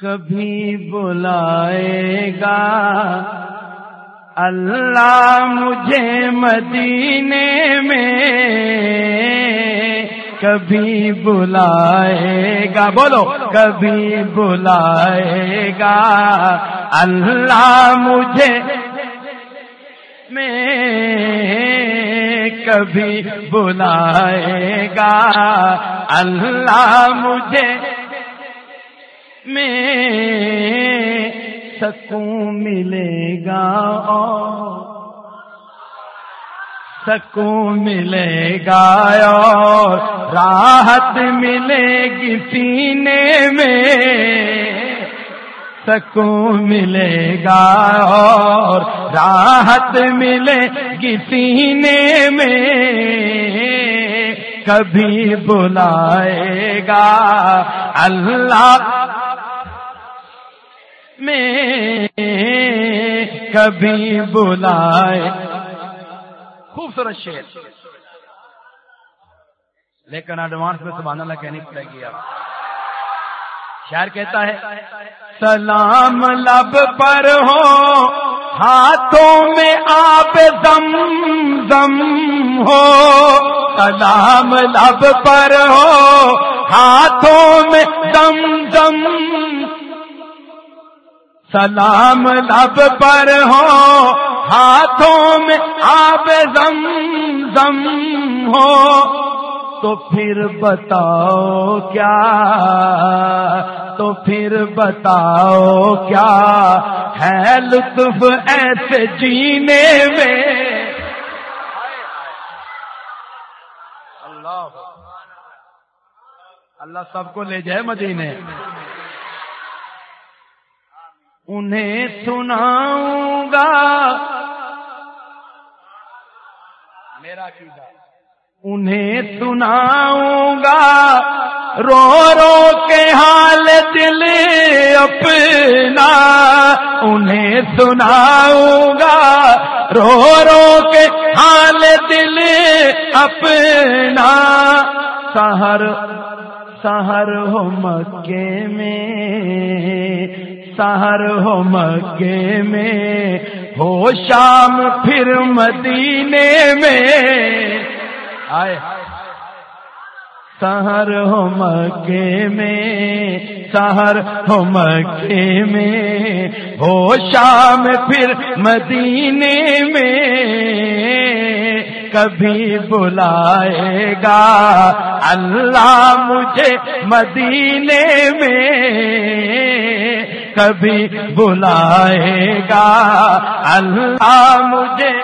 کبھی بلائے گا۔ اللہ مجھے مدینے میں کبھی بلائے گا۔ بولو، کبھی بلائے گا۔ اللہ مجھے میں کبھی بلائے گا۔ اللہ مجھے میں سکون ملے گا اور سکون ملے گا اور راحت ملے گی سینے میں سکون ملے گا اور راحت ملے گی سینے میں کبھی بلائے گا اللہ میں کبھی بلائے۔ خوبصورت شیر لیکن ایڈوانس میں سبحان اللہ کہنی پڑے گی آپ شاعر کہتا ہے، سلام لب پر ہو، ہاتھوں میں آپ دم دم ہو۔ سلام لب پر ہو، ہاتھوں میں دم دم سلام لب پر ہو، ہاتھوں میں آپ زم زم ہو۔ تو پھر بتاؤ کیا، تو پھر بتاؤ کیا ہے لطف ایسے جینے میں؟ اللہ اللہ سب کو لے جائے مدینے۔ انہیں سناؤں گا۔ میرا انہیں سناؤں گا۔ رو رو کے حال دل اپنا۔ انہیں سناؤں گا۔ رو رو کے حال دل اپنا۔ سہر سہر ہو مکے میں سہر ہو مکے میں، ہو شام پھر مدینے میں۔ آئے۔ سہر ہو مکے میں سہر ہو مکے میں، ہو شام پھر مدینے میں۔ کبھی بلائے گا۔ اللہ مجھے مدینے میں کبھی بلائے گا۔ اللہ مجھے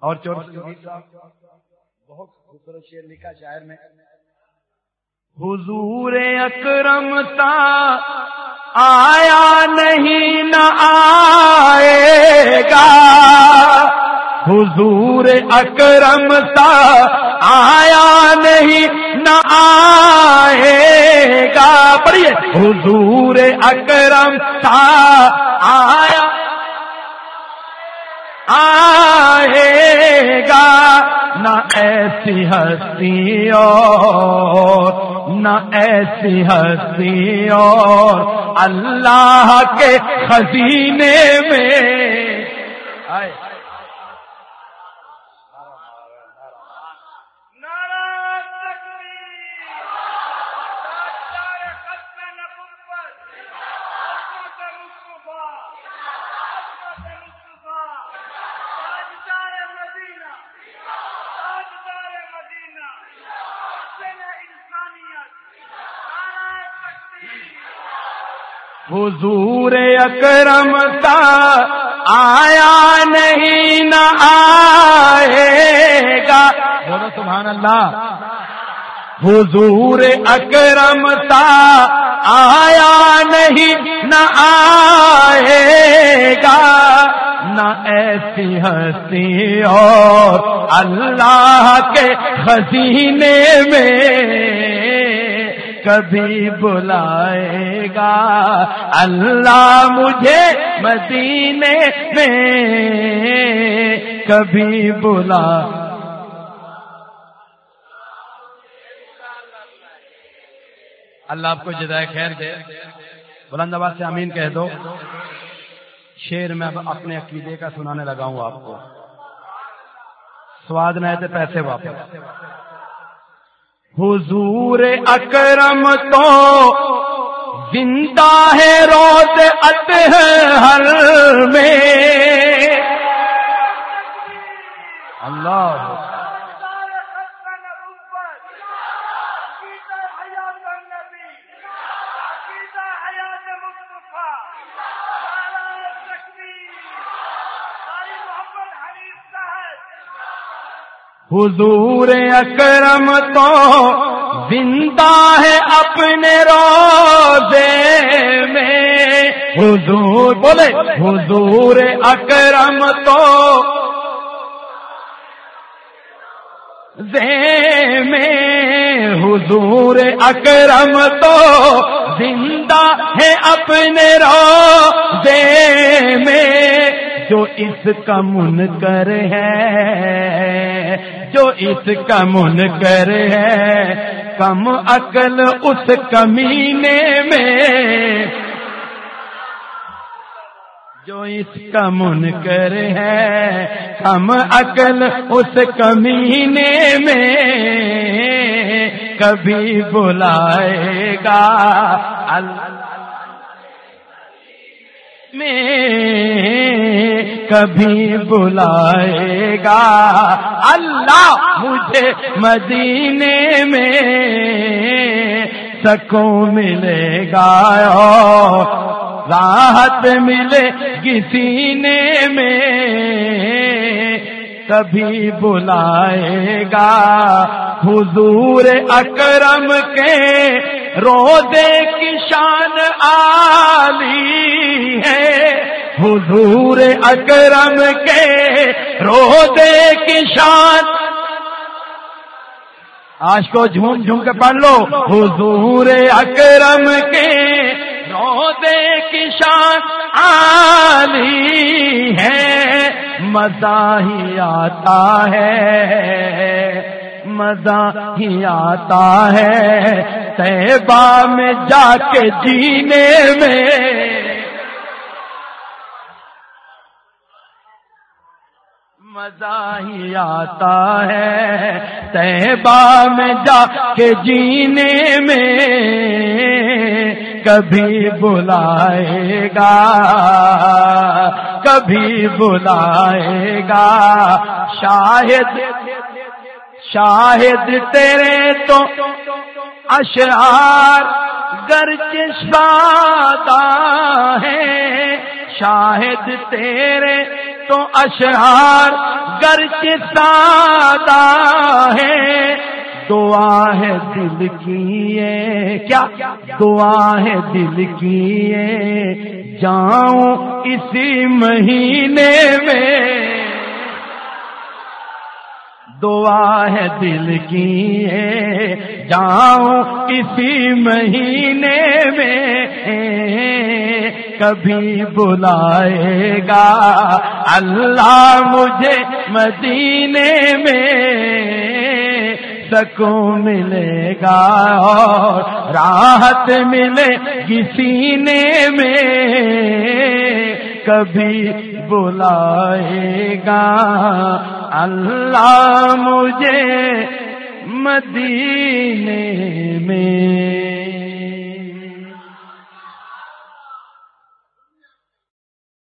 اور چور بہت خوبصورت شعر لکھا شاعر میں۔ حضور اکرم تا آیا نہیں نہ آئے گا۔ حضور اکرم تا آیا نہیں نہ آئے گا۔ پڑھیے۔ حضور اکرم تا آیا آئے گا نہ ایسی ہستی اور نہ ایسی ہستی اور۔ اللہ کے خزینے میں۔ حضور اکرم تا آیا نہیں نہ آئے گا۔ بولو سبحان اللہ۔ حضور اکرم تا آیا نہیں نہ آئے گا۔ نہ ایسی ہستی اور اللہ کے خزینے میں کبھی بلائے گا۔ اللہ مجھے مدینے میں کبھی بلا۔ اللہ آپ کو جدائے خیر دے۔ بلند آباد سے امین کہہ دو۔ شیر میں اب اپنے عقیدے کا سنانے لگا ہوں آپ کو۔ سواد نہ تھے پیسے واپس۔ حضور اکرم تو زندہ ہے روز ہر میں۔ اللہ حضور اکرم تو زندہ ہے اپنے روزے میں۔ حضور، بولے، حضور اکرم تو زے میں۔ حضور اکرم تو زندہ ہے اپنے روزے میں۔ جو اس کا منکر ہے جو اس کا منکر ہے، کم عقل اس کمینے میں۔ جو اس کا منکر ہے، کم عقل اس کمینے میں۔ کبھی بلائے گا اللہ میں۔ کبھی بلائے گا۔ اللہ مجھے مدینے میں سکوں ملے گا۔ راحت ملے گی سینے میں کبھی بلائے گا۔ حضور اکرم کے روزے کی شان آلی ہے۔ حضور اکرم کے روزے کی شان۔ آج کو جھوم جھوم کے پڑھ لو۔ حضور اکرم کے روزے کی شان آلی ہے۔ مزہ ہی آتا ہے۔ مزہ ہی آتا ہے۔ تیبا میں جا کے جینے میں مزہ ہی آتا ہے۔ تیبا میں جا کے جینے میں کبھی بلائے گا، کبھی بلائے گا۔ شاید شاہد تیرے تو اشعار گرچ سادہ ہے شاہد تیرے تو اشعار گرچ سادہ ہے۔ دعا ہے دل کی کیا؟ دعا ہے دل کی جاؤں اسی مہینے میں۔ دعا ہے دل کی جاؤں اسی مہینے میں۔ کبھی بلائے گا۔ اللہ مجھے مدینے میں سکون ملے گا اور راحت ملے گی سینے میں۔ کبھی بلائے گا۔ اللہ مجھے مدینے میں۔